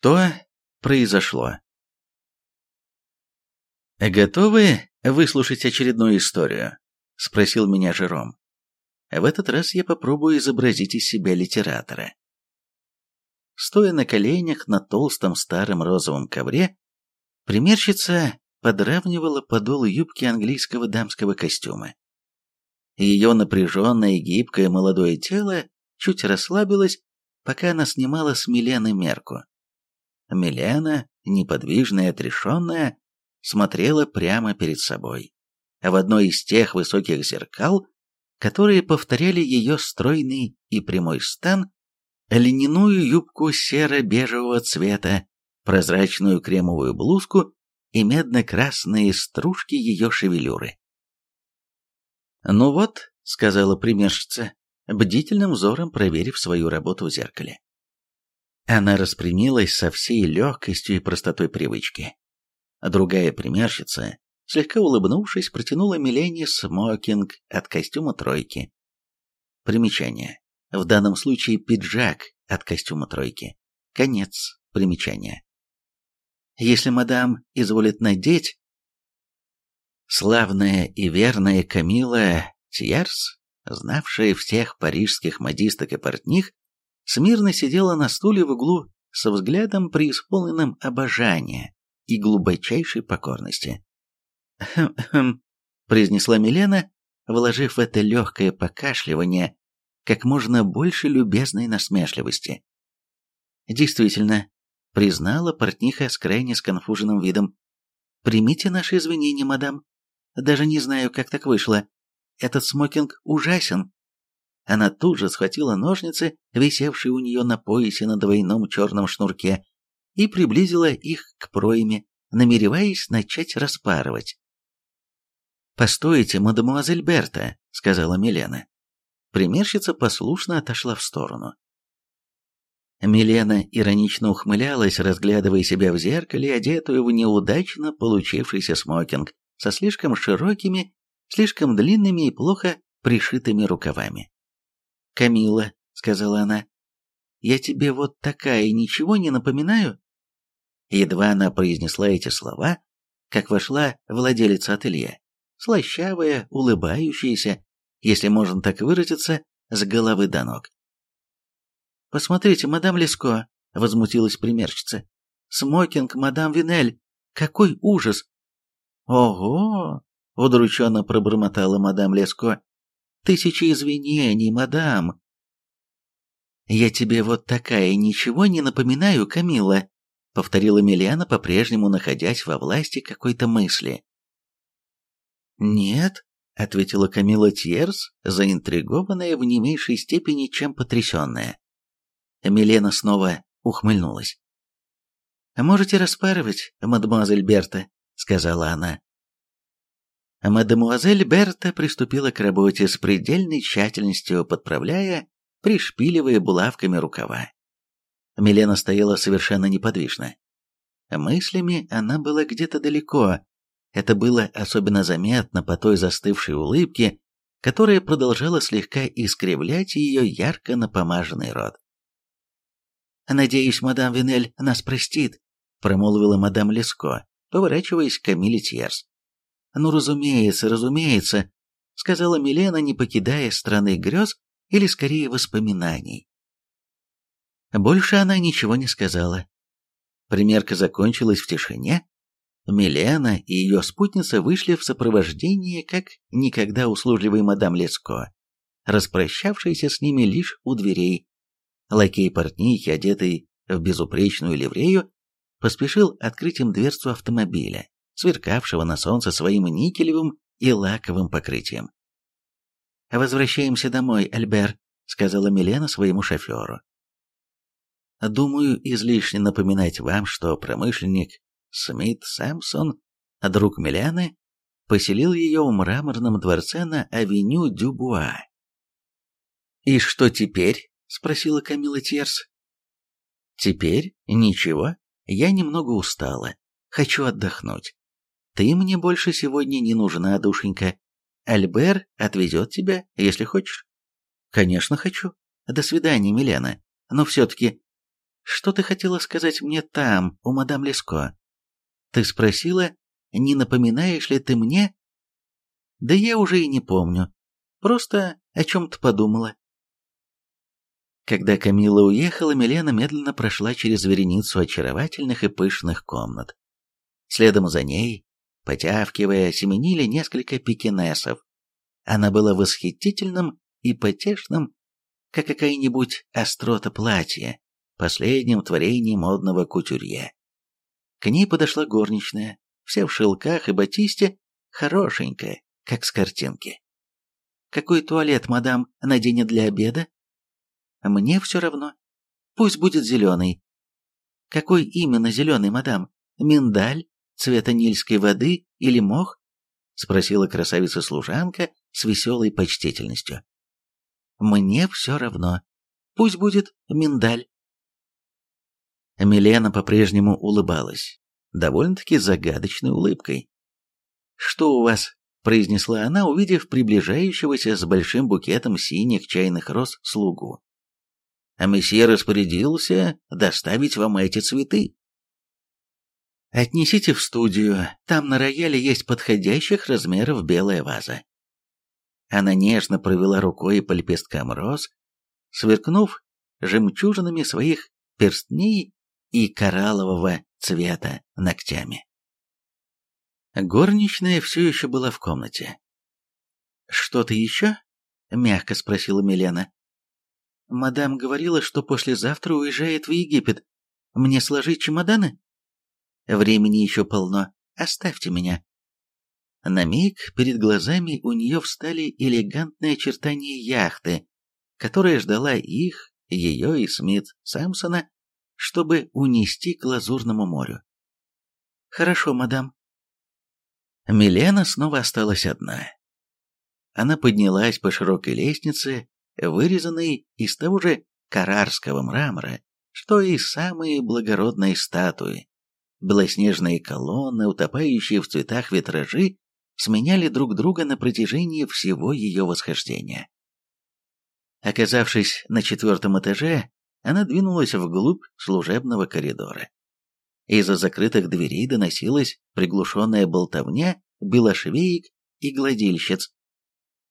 Что произошло? «Готовы выслушать очередную историю?» — спросил меня Жером. В этот раз я попробую изобразить из себя литератора. Стоя на коленях на толстом старом розовом ковре, примерщица подравнивала подол юбки английского дамского костюма. Ее напряженное гибкое молодое тело чуть расслабилось, пока она снимала с Милены мерку. Милена, неподвижная отрешенная, смотрела прямо перед собой. В одно из тех высоких зеркал, которые повторяли ее стройный и прямой стан, льняную юбку серо-бежевого цвета, прозрачную кремовую блузку и медно-красные стружки ее шевелюры. «Ну вот», — сказала примерщица, бдительным взором проверив свою работу в зеркале. Она распрямилась со всей легкостью и простотой привычки. Другая примерщица, слегка улыбнувшись, протянула Милене смокинг от костюма тройки. Примечание. В данном случае пиджак от костюма тройки. Конец примечания. Если мадам изволит надеть... Славная и верная Камила Тьерс, знавшая всех парижских модисток и портних, смирно сидела на стуле в углу со взглядом преисполненным обожания и глубочайшей покорности. «Хм-хм», — произнесла Милена, вложив в это легкое покашливание как можно больше любезной насмешливости. Действительно, признала портниха с крайне сконфуженным видом. «Примите наши извинения, мадам. Даже не знаю, как так вышло. Этот смокинг ужасен». Она тут же схватила ножницы, висевшие у нее на поясе на двойном черном шнурке, и приблизила их к пройме, намереваясь начать распарывать. «Постойте, мадемуазель Берта», — сказала Милена. Примерщица послушно отошла в сторону. Милена иронично ухмылялась, разглядывая себя в зеркале, одетую в неудачно получившийся смокинг со слишком широкими, слишком длинными и плохо пришитыми рукавами. «Камила», — сказала она, — «я тебе вот такая ничего не напоминаю?» Едва она произнесла эти слова, как вошла владелица ателье, слащавая, улыбающаяся, если можно так выразиться, с головы до ног. «Посмотрите, мадам Леско!» — возмутилась примерщица. «Смокинг, мадам Винель! Какой ужас!» «Ого!» — удрученно пробормотала мадам Леско. «Тысячи извинений, мадам!» «Я тебе вот такая ничего не напоминаю, Камилла!» — повторила Милиана, по-прежнему находясь во власти какой-то мысли. «Нет», — ответила Камила Тьерс, заинтригованная в не меньшей степени, чем потрясенная. Милена снова ухмыльнулась. «Можете распарывать, мадемуазель Берта», — сказала она. Мадемуазель Берта приступила к работе с предельной тщательностью, подправляя, пришпиливая булавками рукава. Милена стояла совершенно неподвижно. Мыслями она была где-то далеко. Это было особенно заметно по той застывшей улыбке, которая продолжала слегка искривлять ее ярко напомаженный рот. «Надеюсь, мадам Винель нас простит», — промолвила мадам Леско, поворачиваясь к Камиле Тьерс. «Ну, разумеется, разумеется», — сказала Милена, не покидая страны грез или, скорее, воспоминаний. Больше она ничего не сказала. Примерка закончилась в тишине. Милена и ее спутница вышли в сопровождении, как никогда услужливой мадам Леско, распрощавшейся с ними лишь у дверей, Лакей портнихи, одетый в безупречную ливрею, поспешил открыть им дверцу автомобиля, сверкавшего на солнце своим никелевым и лаковым покрытием. «Возвращаемся домой, Альбер», — сказала Милена своему шоферу. «Думаю, излишне напоминать вам, что промышленник Смит Сэмпсон, друг Милены, поселил ее в мраморном дворце на авеню Дюбуа. «И что теперь?» — спросила Камила Терс. «Теперь ничего. Я немного устала. Хочу отдохнуть. Ты мне больше сегодня не нужна, душенька. Альбер отвезет тебя, если хочешь». «Конечно хочу. До свидания, Милена. Но все-таки Что ты хотела сказать мне там, у мадам Леско? Ты спросила, не напоминаешь ли ты мне? Да я уже и не помню. Просто о чем-то подумала. Когда Камила уехала, Милена медленно прошла через вереницу очаровательных и пышных комнат. Следом за ней, потявкивая, семенили несколько пекинесов. Она была восхитительным и потешным, как какая-нибудь острота платья, последним творением модного кутюрье. К ней подошла горничная, вся в шелках и батисте, хорошенькая, как с картинки. «Какой туалет, мадам, наденет для обеда?» «Мне все равно. Пусть будет зеленый». «Какой именно зеленый, мадам? Миндаль, цвета нильской воды или мох?» спросила красавица-служанка с веселой почтительностью. «Мне все равно. Пусть будет миндаль». Милена по-прежнему улыбалась, довольно-таки загадочной улыбкой. «Что у вас?» — произнесла она, увидев приближающегося с большим букетом синих чайных роз слугу. «А месье распорядился доставить вам эти цветы». «Отнесите в студию, там на рояле есть подходящих размеров белая ваза». Она нежно провела рукой по лепесткам роз, сверкнув жемчужинами своих перстней и кораллового цвета ногтями. Горничная все еще была в комнате. «Что-то еще?» — мягко спросила Милена. «Мадам говорила, что послезавтра уезжает в Египет. Мне сложить чемоданы?» «Времени еще полно. Оставьте меня». На миг перед глазами у нее встали элегантные очертания яхты, которая ждала их, ее и Смит Самсона чтобы унести к Лазурному морю. «Хорошо, мадам». Милена снова осталась одна. Она поднялась по широкой лестнице, вырезанной из того же карарского мрамора, что и самые благородные статуи. Белоснежные колонны, утопающие в цветах витражи, сменяли друг друга на протяжении всего ее восхождения. Оказавшись на четвертом этаже, она двинулась вглубь служебного коридора. Из-за закрытых дверей доносилась приглушенная болтовня белошвеек и гладильщиц.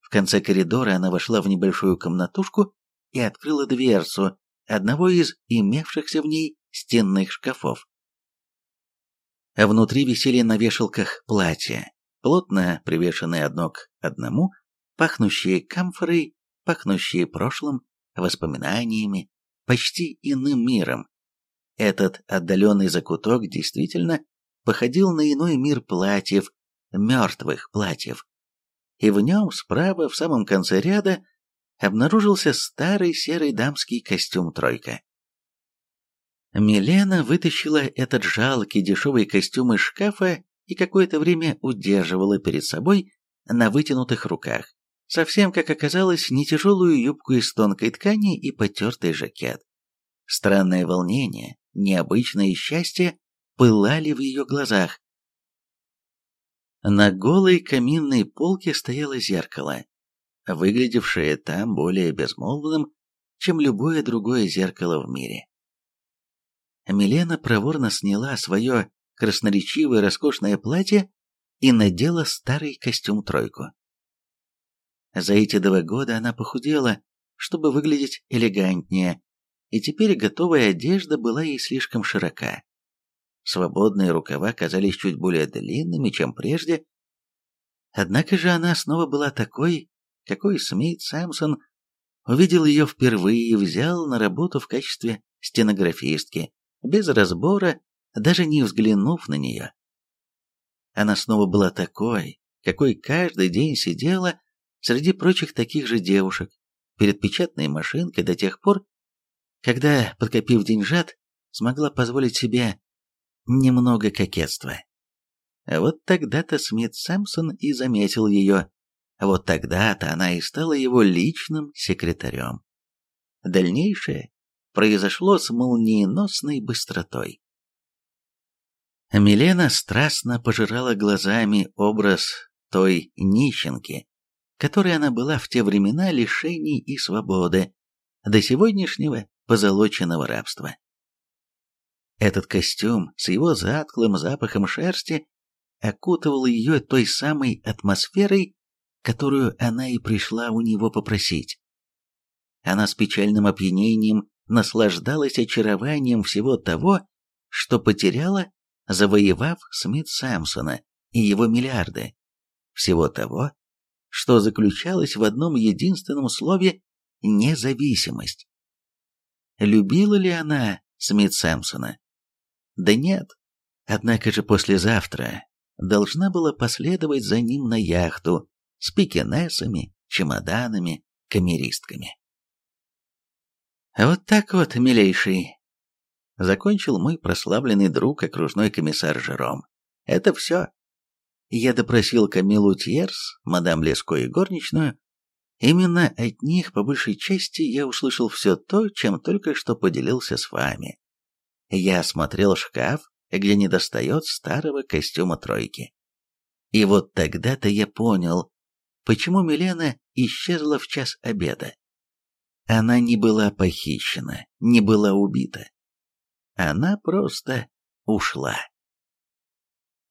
В конце коридора она вошла в небольшую комнатушку и открыла дверцу одного из имевшихся в ней стенных шкафов. Внутри висели на вешалках платья, плотно привешенные одно к одному, пахнущие камфорой, пахнущие прошлым, воспоминаниями, почти иным миром. Этот отдаленный закуток действительно походил на иной мир платьев, мертвых платьев. И в нем справа, в самом конце ряда, обнаружился старый серый дамский костюм «тройка». Милена вытащила этот жалкий дешевый костюм из шкафа и какое-то время удерживала перед собой на вытянутых руках совсем, как оказалось, не тяжелую юбку из тонкой ткани и потертый жакет. Странное волнение, необычное счастье пылали в ее глазах. На голой каминной полке стояло зеркало, выглядевшее там более безмолвным, чем любое другое зеркало в мире. Милена проворно сняла свое красноречивое роскошное платье и надела старый костюм-тройку. За эти два года она похудела, чтобы выглядеть элегантнее, и теперь готовая одежда была ей слишком широка. Свободные рукава казались чуть более длинными, чем прежде. Однако же она снова была такой, какой Смит Сэмпсон увидел ее впервые и взял на работу в качестве стенографистки, без разбора, даже не взглянув на нее. Она снова была такой, какой каждый день сидела среди прочих таких же девушек, перед печатной машинкой до тех пор, когда, подкопив деньжат, смогла позволить себе немного кокетства. А вот тогда-то Смит Сэмпсон и заметил ее. А вот тогда-то она и стала его личным секретарем. Дальнейшее произошло с молниеносной быстротой. Милена страстно пожирала глазами образ той нищенки, которой она была в те времена лишений и свободы, до сегодняшнего позолоченного рабства. Этот костюм с его затклым запахом шерсти окутывал ее той самой атмосферой, которую она и пришла у него попросить. Она с печальным опьянением наслаждалась очарованием всего того, что потеряла, завоевав Смит Самсона и его миллиарды. Всего того, что заключалось в одном единственном слове «независимость». Любила ли она Смит Сэмпсона? Да нет. Однако же послезавтра должна была последовать за ним на яхту с пекинесами, чемоданами, камеристками. Вот так вот, милейший. Закончил мой прославленный друг, окружной комиссар Жером. Это все. Я допросил Камилу Тьерс, мадам Леско и горничную. Именно от них, по большей части, я услышал все то, чем только что поделился с вами. Я осмотрел шкаф, где не достает старого костюма тройки. И вот тогда-то я понял, почему Милена исчезла в час обеда. Она не была похищена, не была убита. Она просто ушла.